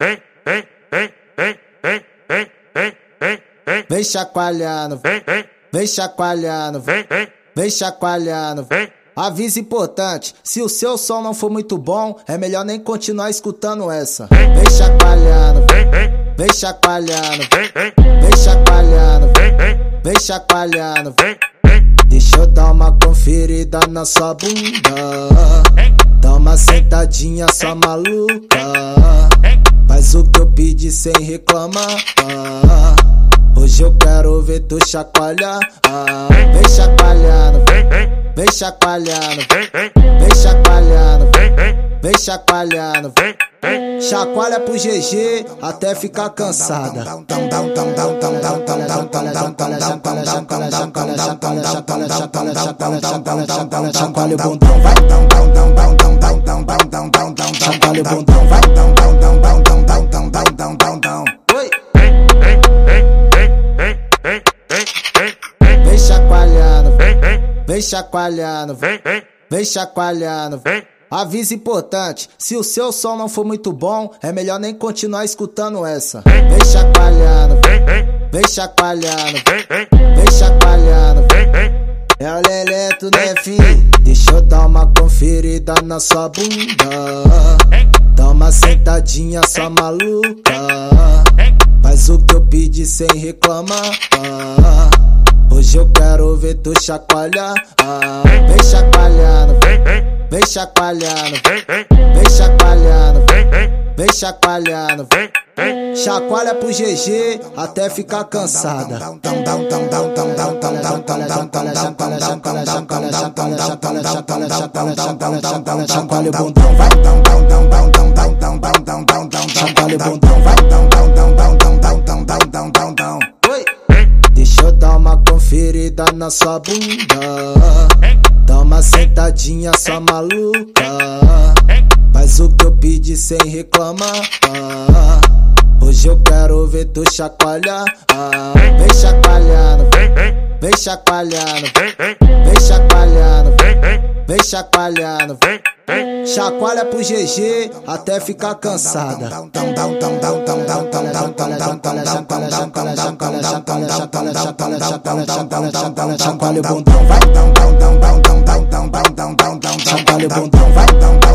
vem, vem, vem, chacoalhando, vem, vem, chacoalhando, vem, vem, chacoalhando. vem. Aviso importante: se o seu som não for muito bom, é melhor nem continuar escutando essa. Vem chacoalhando, Vem, vem, chacoalhando, vem, vem, chacoalhando, vem, vem, chacoalhando. vem, Deixa eu dar uma conferida na sua bunda. Dá uma sentadinha, sua maluca. Faz o que eu pedi sem reclamar. Hoje eu quero ver tu chacoalhar. Vem chacoalhando, vem, vem, vem chacoalhando, vem, vem, vem chacoalhando, vem, vem, vem chacoalhando, vem. Chacoalha pro GG até ficar cansada. Chacoalha o Vem chacoalhando, vem, chacoalhando, vem, vem chacoalhando, vem. Aviso importante: se o seu som não for muito bom, é melhor nem continuar escutando essa. Vem chacoalhando, Vem, chacoalhando, vem, chacoalhando. É o Leleto, né, fi? Deixa eu dar uma conferida na sua bunda. Dá uma sentadinha, sua maluca. Faz o que eu pedi sem reclamar. Hoje eu quero ver tu chacoalhar. Vem chacoalhando, Vem, vem, chacoalhando, vem, chacoalhando, vem, chacoalhando. vem. Chacoalha pro GG até ficar cansada. Chacoalha o bundão, vai. Chacoalha o bundão, vai. Conferida na sua bunda. Dá uma sentadinha, sua maluca. Faz o que eu pedi sem reclamar. Hoje eu quero ver tu chacoalhar. Vem chacoalhando, Vem, chacoalhando, vem, chacoalhando, vem, chacoalhando. vem, vem. Chacoalha pro GG até ficar cansada. Chacoalha o bundão, vai. Chacoalha o bundão, vai.